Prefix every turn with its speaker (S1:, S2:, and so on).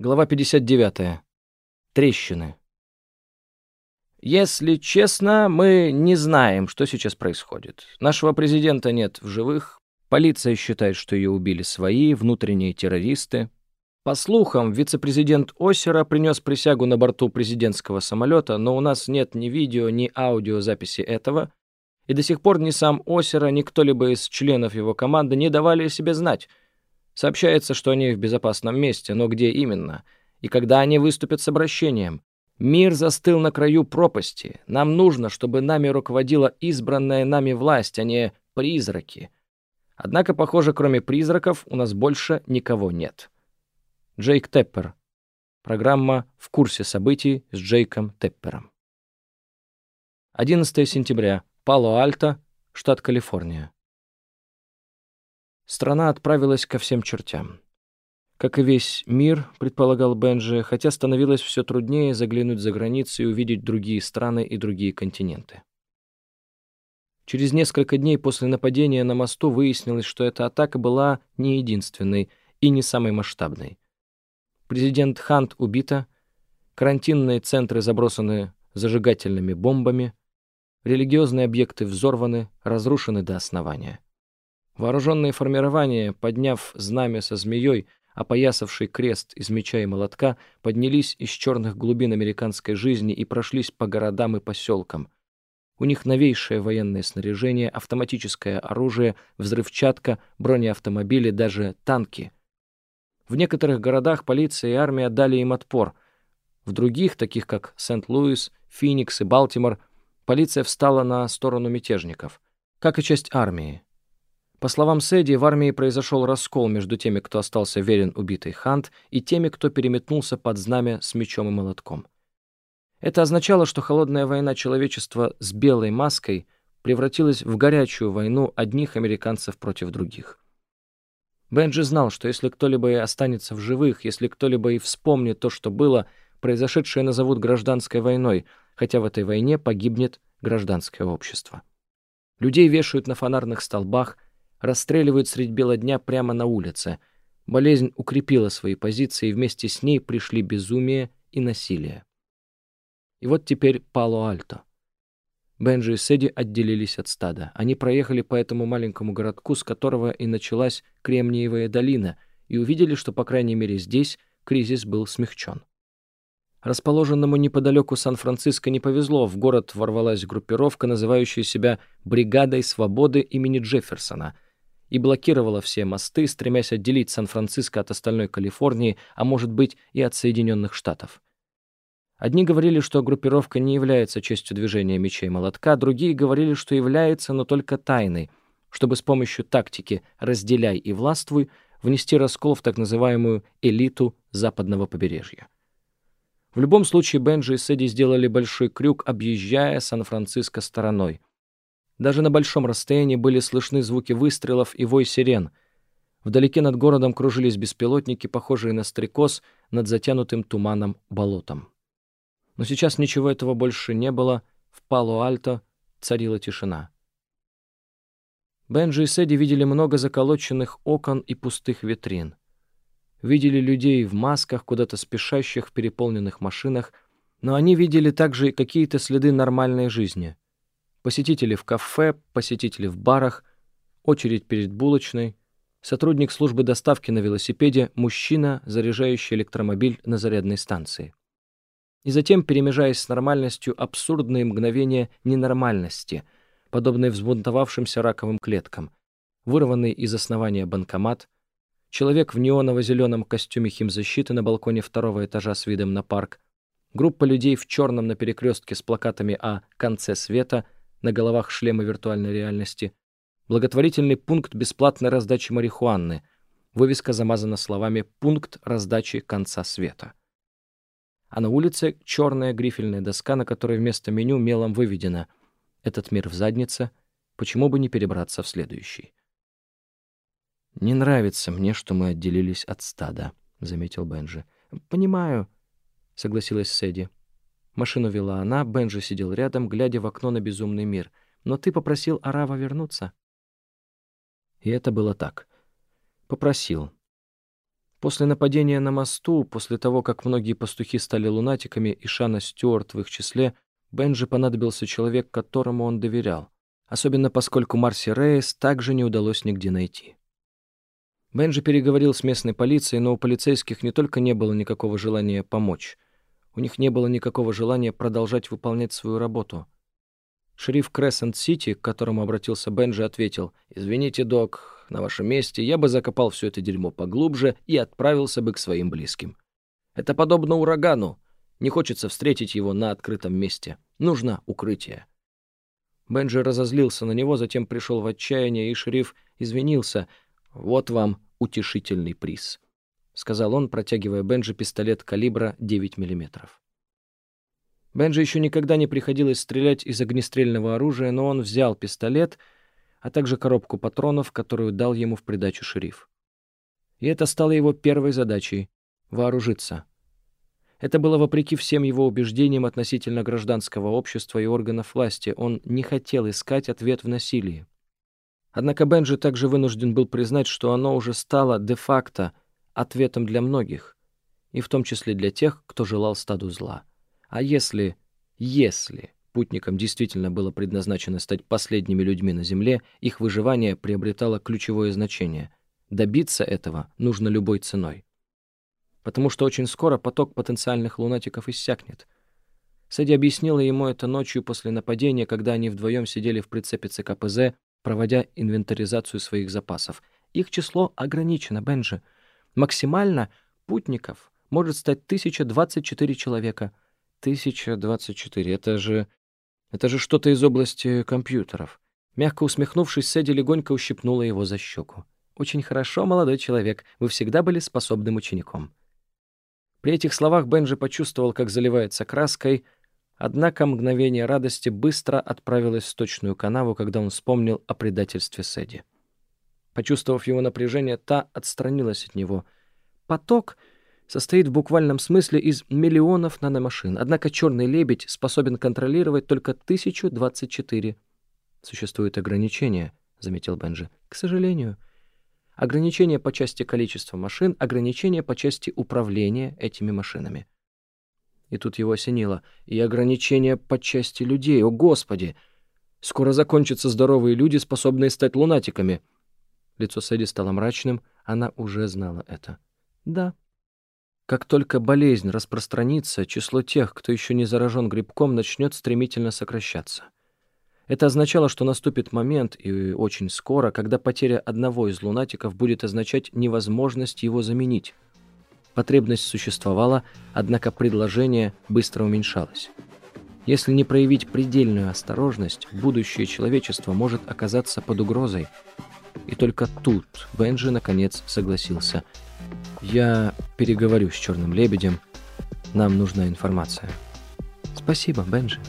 S1: Глава 59. Трещины. Если честно, мы не знаем, что сейчас происходит. Нашего президента нет в живых. Полиция считает, что ее убили свои, внутренние террористы. По слухам, вице-президент Осера принес присягу на борту президентского самолета, но у нас нет ни видео, ни аудиозаписи этого, и до сих пор ни сам Осера, ни кто-либо из членов его команды не давали о себе знать — Сообщается, что они в безопасном месте, но где именно? И когда они выступят с обращением? Мир застыл на краю пропасти. Нам нужно, чтобы нами руководила избранная нами власть, а не призраки. Однако, похоже, кроме призраков у нас больше никого нет. Джейк Теппер. Программа «В курсе событий» с Джейком Теппером. 11 сентября. Пало-Альто, штат Калифорния. Страна отправилась ко всем чертям. Как и весь мир, предполагал Бенджи, хотя становилось все труднее заглянуть за границы и увидеть другие страны и другие континенты. Через несколько дней после нападения на мосту выяснилось, что эта атака была не единственной и не самой масштабной. Президент Хант убита, карантинные центры забросаны зажигательными бомбами, религиозные объекты взорваны, разрушены до основания. Вооруженные формирования, подняв знамя со змеей, опоясавший крест из меча и молотка, поднялись из черных глубин американской жизни и прошлись по городам и поселкам. У них новейшее военное снаряжение, автоматическое оружие, взрывчатка, бронеавтомобили, даже танки. В некоторых городах полиция и армия дали им отпор. В других, таких как Сент-Луис, Феникс и Балтимор, полиция встала на сторону мятежников, как и часть армии. По словам Сэдди, в армии произошел раскол между теми, кто остался верен убитой Хант, и теми, кто переметнулся под знамя с мечом и молотком. Это означало, что холодная война человечества с белой маской превратилась в горячую войну одних американцев против других. Бенджи знал, что если кто-либо и останется в живых, если кто-либо и вспомнит то, что было, произошедшее назовут гражданской войной, хотя в этой войне погибнет гражданское общество. Людей вешают на фонарных столбах, расстреливают средь бела дня прямо на улице. Болезнь укрепила свои позиции, и вместе с ней пришли безумие и насилие. И вот теперь Пало-Альто. Бенджи и Сэдди отделились от стада. Они проехали по этому маленькому городку, с которого и началась Кремниевая долина, и увидели, что, по крайней мере, здесь кризис был смягчен. Расположенному неподалеку Сан-Франциско не повезло, в город ворвалась группировка, называющая себя «Бригадой свободы имени Джефферсона», и блокировала все мосты, стремясь отделить Сан-Франциско от остальной Калифорнии, а может быть и от Соединенных Штатов. Одни говорили, что группировка не является частью движения мечей молотка, другие говорили, что является, но только тайной, чтобы с помощью тактики «разделяй и властвуй» внести раскол в так называемую элиту западного побережья. В любом случае Бенджи и Сэдди сделали большой крюк, объезжая Сан-Франциско стороной — даже на большом расстоянии были слышны звуки выстрелов и вой сирен. Вдалеке над городом кружились беспилотники, похожие на стрекоз над затянутым туманом болотом. Но сейчас ничего этого больше не было, в Пало-Альто царила тишина. Бенджи и Сэдди видели много заколоченных окон и пустых витрин. Видели людей в масках, куда-то спешащих в переполненных машинах, но они видели также и какие-то следы нормальной жизни — посетители в кафе, посетители в барах, очередь перед булочной, сотрудник службы доставки на велосипеде, мужчина, заряжающий электромобиль на зарядной станции. И затем, перемежаясь с нормальностью, абсурдные мгновения ненормальности, подобные взбунтовавшимся раковым клеткам, вырванный из основания банкомат, человек в неоново-зеленом костюме химзащиты на балконе второго этажа с видом на парк, группа людей в черном на перекрестке с плакатами о «конце света», на головах шлемы виртуальной реальности, благотворительный пункт бесплатной раздачи марихуаны, вывеска замазана словами «Пункт раздачи конца света». А на улице черная грифельная доска, на которой вместо меню мелом выведено «Этот мир в заднице, почему бы не перебраться в следующий?» «Не нравится мне, что мы отделились от стада», — заметил Бенджи. «Понимаю», — согласилась Сэдди. Машину вела она, Бенджи сидел рядом, глядя в окно на безумный мир. «Но ты попросил Арава вернуться». И это было так. Попросил. После нападения на мосту, после того, как многие пастухи стали лунатиками и Шана Стюарт в их числе, Бенджи понадобился человек, которому он доверял, особенно поскольку Марси Рейс также не удалось нигде найти. Бенджи переговорил с местной полицией, но у полицейских не только не было никакого желания помочь, у них не было никакого желания продолжать выполнять свою работу. Шериф Крессент-Сити, к которому обратился Бенджи, ответил, «Извините, док, на вашем месте я бы закопал все это дерьмо поглубже и отправился бы к своим близким. Это подобно урагану. Не хочется встретить его на открытом месте. Нужно укрытие. Бенджи разозлился на него, затем пришел в отчаяние, и шериф извинился. «Вот вам утешительный приз», — сказал он, протягивая Бенджи пистолет калибра 9 миллиметров. Бенджи еще никогда не приходилось стрелять из огнестрельного оружия, но он взял пистолет — а также коробку патронов, которую дал ему в придачу шериф. И это стало его первой задачей — вооружиться. Это было вопреки всем его убеждениям относительно гражданского общества и органов власти. Он не хотел искать ответ в насилии. Однако Бенджи также вынужден был признать, что оно уже стало де-факто ответом для многих, и в том числе для тех, кто желал стаду зла. А если, если путникам действительно было предназначено стать последними людьми на Земле, их выживание приобретало ключевое значение. Добиться этого нужно любой ценой. Потому что очень скоро поток потенциальных лунатиков иссякнет. Сэдди объяснила ему это ночью после нападения, когда они вдвоем сидели в прицепе ЦКПЗ, проводя инвентаризацию своих запасов. Их число ограничено, Бенджи. Максимально путников может стать 1024 человека. 1024 — это же это же что-то из области компьютеров. Мягко усмехнувшись, Сэдди легонько ущипнула его за щеку. «Очень хорошо, молодой человек. Вы всегда были способным учеником». При этих словах Бенджи почувствовал, как заливается краской, однако мгновение радости быстро отправилось в сточную канаву, когда он вспомнил о предательстве Сэдди. Почувствовав его напряжение, та отстранилась от него. Поток состоит в буквальном смысле из миллионов наномашин. Однако черный лебедь способен контролировать только 1024. Существуют ограничения, заметил Бенджи. К сожалению. Ограничения по части количества машин, ограничения по части управления этими машинами. И тут его осенило. И ограничения по части людей. О, Господи! Скоро закончатся здоровые люди, способные стать лунатиками. Лицо Сэдди стало мрачным. Она уже знала это. Да, как только болезнь распространится, число тех, кто еще не заражен грибком, начнет стремительно сокращаться. Это означало, что наступит момент, и очень скоро, когда потеря одного из лунатиков будет означать невозможность его заменить. Потребность существовала, однако предложение быстро уменьшалось. Если не проявить предельную осторожность, будущее человечества может оказаться под угрозой. И только тут Бенджи наконец согласился – я переговорю с черным лебедем. Нам нужна информация. Спасибо, Бенджи.